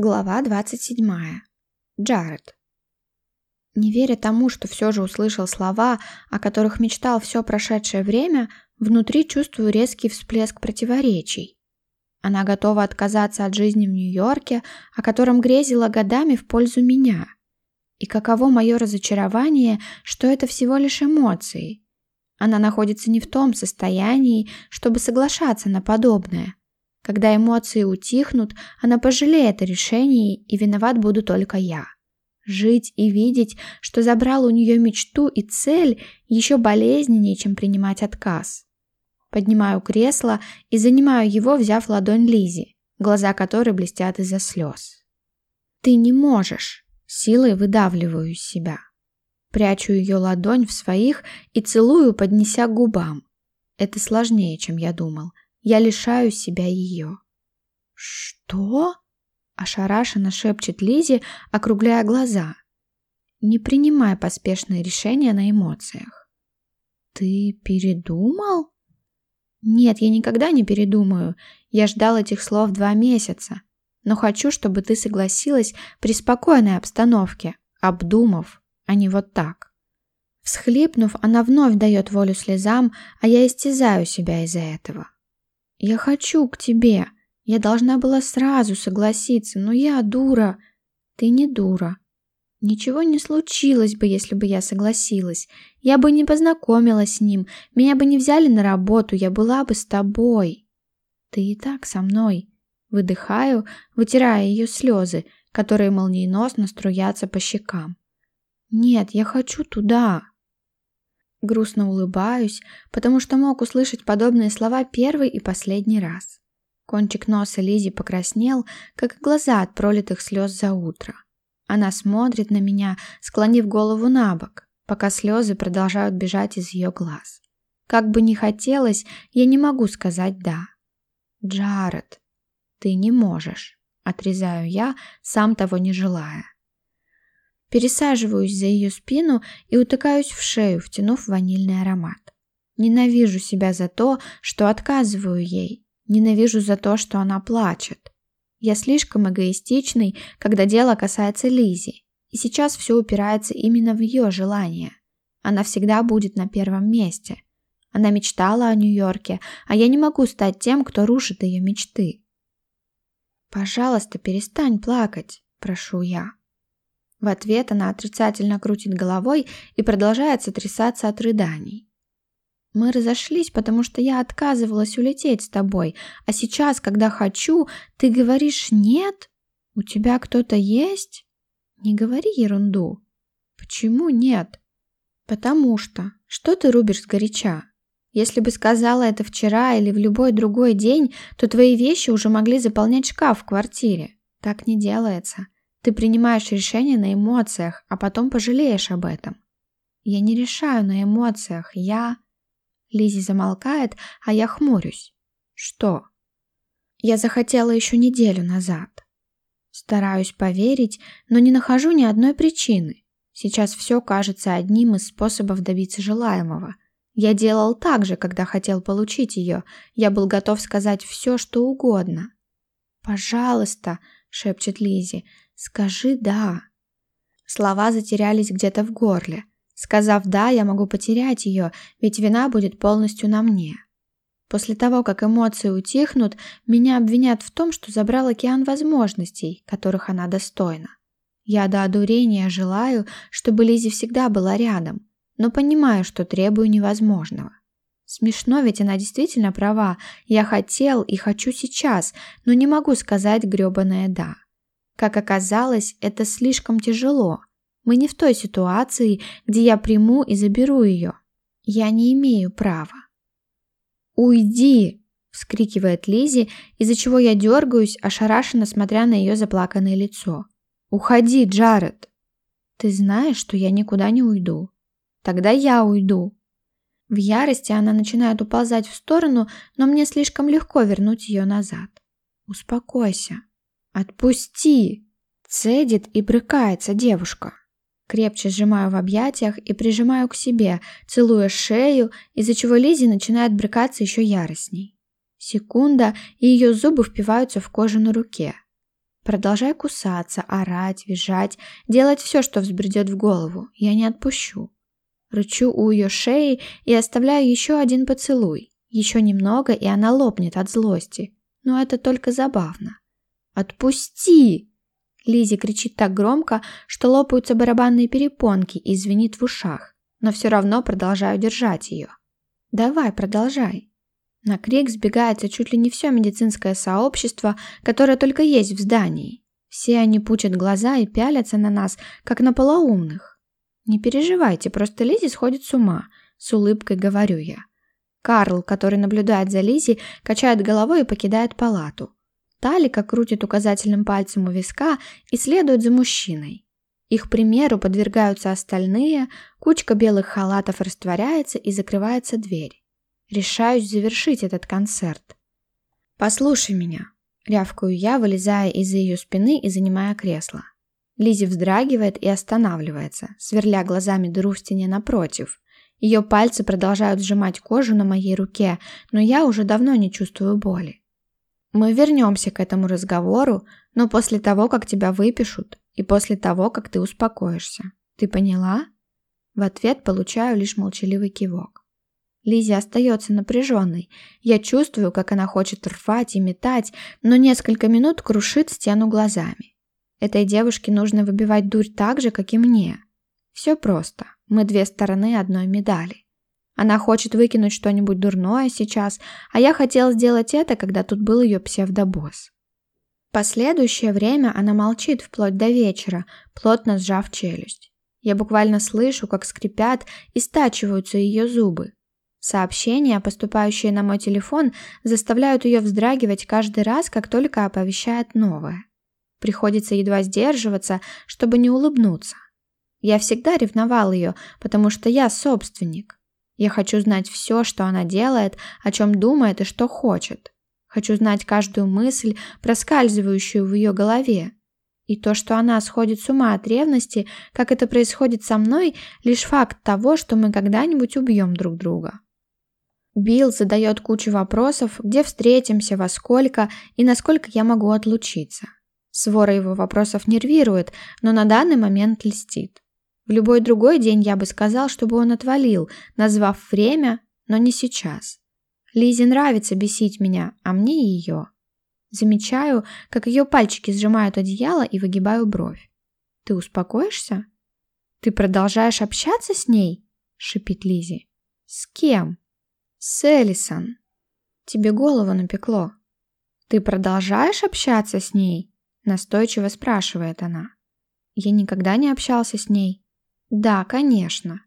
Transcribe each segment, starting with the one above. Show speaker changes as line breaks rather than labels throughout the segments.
Глава 27. Джаред. Не веря тому, что все же услышал слова, о которых мечтал все прошедшее время, внутри чувствую резкий всплеск противоречий. Она готова отказаться от жизни в Нью-Йорке, о котором грезила годами в пользу меня. И каково мое разочарование, что это всего лишь эмоции. Она находится не в том состоянии, чтобы соглашаться на подобное. Когда эмоции утихнут, она пожалеет о решении, и виноват буду только я. Жить и видеть, что забрал у нее мечту и цель, еще болезненнее, чем принимать отказ. Поднимаю кресло и занимаю его, взяв ладонь Лизи, глаза которой блестят из-за слез. «Ты не можешь!» Силой выдавливаю из себя. Прячу ее ладонь в своих и целую, поднеся к губам. Это сложнее, чем я думал. Я лишаю себя ее. «Что?» – ошарашенно шепчет Лизи, округляя глаза. Не принимая поспешные решения на эмоциях. «Ты передумал?» «Нет, я никогда не передумаю. Я ждал этих слов два месяца. Но хочу, чтобы ты согласилась при спокойной обстановке, обдумав, а не вот так». Всхлипнув, она вновь дает волю слезам, а я истязаю себя из-за этого. «Я хочу к тебе. Я должна была сразу согласиться, но я дура. Ты не дура. Ничего не случилось бы, если бы я согласилась. Я бы не познакомилась с ним, меня бы не взяли на работу, я была бы с тобой. Ты и так со мной». Выдыхаю, вытирая ее слезы, которые молниеносно струятся по щекам. «Нет, я хочу туда». Грустно улыбаюсь, потому что мог услышать подобные слова первый и последний раз. Кончик носа Лизи покраснел, как глаза от пролитых слез за утро. Она смотрит на меня, склонив голову на бок, пока слезы продолжают бежать из ее глаз. Как бы ни хотелось, я не могу сказать «да». «Джаред, ты не можешь», — отрезаю я, сам того не желая. Пересаживаюсь за ее спину и утыкаюсь в шею, втянув ванильный аромат. Ненавижу себя за то, что отказываю ей. Ненавижу за то, что она плачет. Я слишком эгоистичный, когда дело касается Лизи. И сейчас все упирается именно в ее желание. Она всегда будет на первом месте. Она мечтала о Нью-Йорке, а я не могу стать тем, кто рушит ее мечты. «Пожалуйста, перестань плакать», – прошу я. В ответ она отрицательно крутит головой и продолжает сотрясаться от рыданий. Мы разошлись, потому что я отказывалась улететь с тобой, а сейчас, когда хочу, ты говоришь «нет»? У тебя кто-то есть? Не говори ерунду. Почему нет? Потому что. Что ты рубишь сгоряча? Если бы сказала это вчера или в любой другой день, то твои вещи уже могли заполнять шкаф в квартире. Так не делается. Ты принимаешь решение на эмоциях, а потом пожалеешь об этом. Я не решаю на эмоциях, я... Лизи замолкает, а я хмурюсь. Что? Я захотела еще неделю назад. Стараюсь поверить, но не нахожу ни одной причины. Сейчас все кажется одним из способов добиться желаемого. Я делал так же, когда хотел получить ее. Я был готов сказать все, что угодно. «Пожалуйста», — шепчет Лизи, «Скажи «да». Слова затерялись где-то в горле. Сказав «да», я могу потерять ее, ведь вина будет полностью на мне. После того, как эмоции утихнут, меня обвинят в том, что забрал океан возможностей, которых она достойна. Я до одурения желаю, чтобы Лизи всегда была рядом, но понимаю, что требую невозможного. Смешно, ведь она действительно права. Я хотел и хочу сейчас, но не могу сказать грёбаное «да». Как оказалось, это слишком тяжело. Мы не в той ситуации, где я приму и заберу ее. Я не имею права. «Уйди!» – вскрикивает Лизи, из-за чего я дергаюсь, ошарашенно смотря на ее заплаканное лицо. «Уходи, Джаред!» «Ты знаешь, что я никуда не уйду. Тогда я уйду!» В ярости она начинает уползать в сторону, но мне слишком легко вернуть ее назад. «Успокойся!» «Отпусти!» Цедит и брыкается девушка. Крепче сжимаю в объятиях и прижимаю к себе, целуя шею, из-за чего Лизи начинает брыкаться еще яростней. Секунда, и ее зубы впиваются в кожу на руке. Продолжай кусаться, орать, визжать, делать все, что взбредет в голову. Я не отпущу. Рычу у ее шеи и оставляю еще один поцелуй. Еще немного, и она лопнет от злости. Но это только забавно. «Отпусти!» Лизи кричит так громко, что лопаются барабанные перепонки и звенит в ушах, но все равно продолжаю держать ее. «Давай, продолжай!» На крик сбегается чуть ли не все медицинское сообщество, которое только есть в здании. Все они пучат глаза и пялятся на нас, как на полоумных. «Не переживайте, просто Лизи сходит с ума», — с улыбкой говорю я. Карл, который наблюдает за Лизи, качает головой и покидает палату. Талика крутит указательным пальцем у виска и следует за мужчиной. Их примеру подвергаются остальные, кучка белых халатов растворяется и закрывается дверь. Решаюсь завершить этот концерт. «Послушай меня», — рявкаю я, вылезая из-за ее спины и занимая кресло. Лизи вздрагивает и останавливается, сверля глазами дыру в стене напротив. Ее пальцы продолжают сжимать кожу на моей руке, но я уже давно не чувствую боли. Мы вернемся к этому разговору, но после того, как тебя выпишут, и после того, как ты успокоишься. Ты поняла? В ответ получаю лишь молчаливый кивок. Лизи остается напряженной. Я чувствую, как она хочет рвать и метать, но несколько минут крушит стену глазами. Этой девушке нужно выбивать дурь так же, как и мне. Все просто. Мы две стороны одной медали. Она хочет выкинуть что-нибудь дурное сейчас, а я хотел сделать это, когда тут был ее псевдобосс. Последующее время она молчит вплоть до вечера, плотно сжав челюсть. Я буквально слышу, как скрипят и стачиваются ее зубы. Сообщения, поступающие на мой телефон, заставляют ее вздрагивать каждый раз, как только оповещает новое. Приходится едва сдерживаться, чтобы не улыбнуться. Я всегда ревновал ее, потому что я собственник. Я хочу знать все, что она делает, о чем думает и что хочет. Хочу знать каждую мысль, проскальзывающую в ее голове. И то, что она сходит с ума от ревности, как это происходит со мной, лишь факт того, что мы когда-нибудь убьем друг друга. Билл задает кучу вопросов, где встретимся, во сколько и насколько я могу отлучиться. Свора его вопросов нервирует, но на данный момент льстит. В любой другой день я бы сказал, чтобы он отвалил, назвав время, но не сейчас. Лизе нравится бесить меня, а мне ее. Замечаю, как ее пальчики сжимают одеяло и выгибаю бровь. «Ты успокоишься?» «Ты продолжаешь общаться с ней?» – шипит Лизи. «С кем?» «С Элисон. Тебе голову напекло». «Ты продолжаешь общаться с ней?» – настойчиво спрашивает она. «Я никогда не общался с ней». Да, конечно.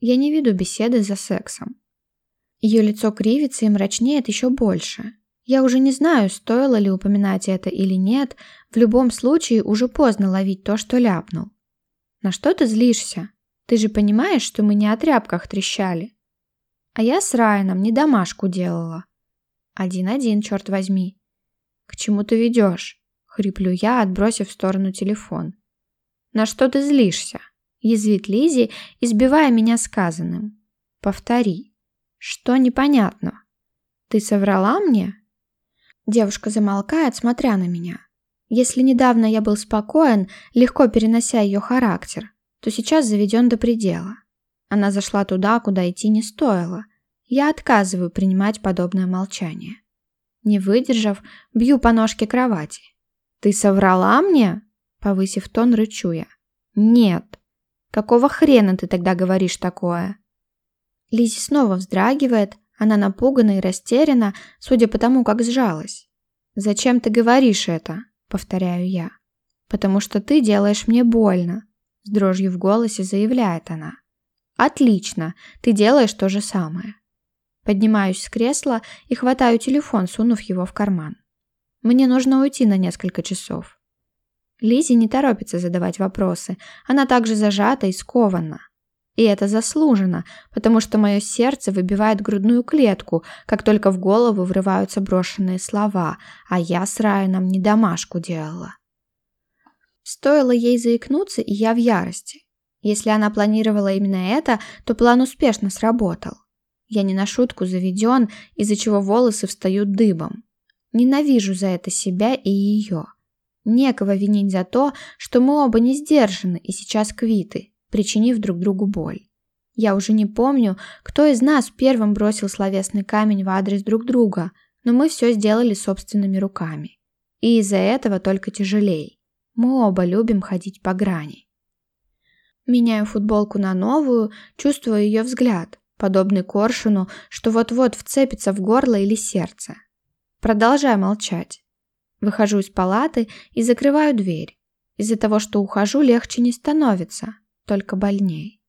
Я не веду беседы за сексом. Ее лицо кривится и мрачнеет еще больше. Я уже не знаю, стоило ли упоминать это или нет, в любом случае уже поздно ловить то, что ляпнул. На что ты злишься? Ты же понимаешь, что мы не о тряпках трещали. А я с Райаном не домашку делала. Один-один, черт возьми. К чему ты ведешь? Хриплю я, отбросив в сторону телефон. На что ты злишься? Язвит Лизи, избивая меня сказанным. «Повтори. Что непонятно? Ты соврала мне?» Девушка замолкает, смотря на меня. Если недавно я был спокоен, легко перенося ее характер, то сейчас заведен до предела. Она зашла туда, куда идти не стоило. Я отказываю принимать подобное молчание. Не выдержав, бью по ножке кровати. «Ты соврала мне?» Повысив тон, рычу я. «Нет». Какого хрена ты тогда говоришь такое?» Лизи снова вздрагивает, она напугана и растеряна, судя по тому, как сжалась. «Зачем ты говоришь это?» — повторяю я. «Потому что ты делаешь мне больно», — с дрожью в голосе заявляет она. «Отлично, ты делаешь то же самое». Поднимаюсь с кресла и хватаю телефон, сунув его в карман. Мне нужно уйти на несколько часов. Лизи не торопится задавать вопросы, она также зажата и скована. И это заслуженно, потому что мое сердце выбивает грудную клетку, как только в голову врываются брошенные слова, а я с Райаном не домашку делала. Стоило ей заикнуться, и я в ярости. Если она планировала именно это, то план успешно сработал. Я не на шутку заведен, из-за чего волосы встают дыбом. Ненавижу за это себя и ее. Некого винить за то, что мы оба не сдержаны и сейчас квиты, причинив друг другу боль. Я уже не помню, кто из нас первым бросил словесный камень в адрес друг друга, но мы все сделали собственными руками. И из-за этого только тяжелей. Мы оба любим ходить по грани. Меняю футболку на новую, чувствую ее взгляд, подобный коршуну, что вот-вот вцепится в горло или сердце. Продолжаю молчать. Выхожу из палаты и закрываю дверь. Из-за того, что ухожу, легче не становится, только больней.